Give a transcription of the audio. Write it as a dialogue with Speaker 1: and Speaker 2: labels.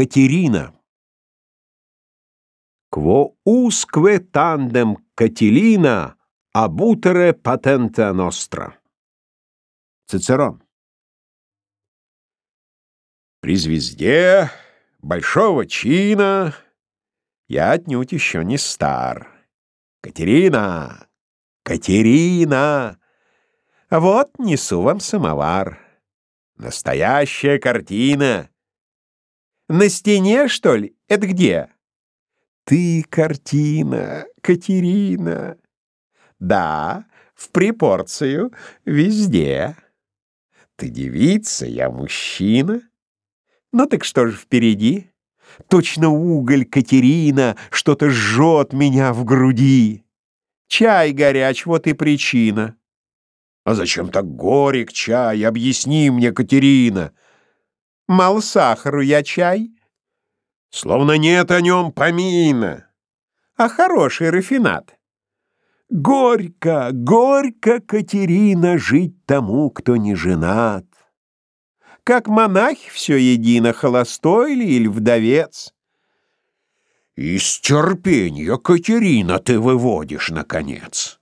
Speaker 1: Катерина. Quo usque tandem Кателина абутере патента ностра. Цицерон. При звезде большого чина я отнюдь еще не стар. Катерина, Катерина, вот несу вам самовар. Настоящая картина. На стене, что ли? Это где? Ты картина, Катерина. Да, в припорцию, везде. Ты девица, я мужчина. Ну так что же впереди? Точно уголь, Катерина, что-то жжет меня в груди. Чай горяч, вот и причина. А зачем так горек чай? Объясни мне, Катерина. Мало сахару я чай. Словно нет о нем помина. А хороший рафинат. Горько, горько, Катерина, жить тому, кто не женат. Как монах все едино, холостой ли или вдовец. Из терпения, Катерина, ты выводишь, наконец.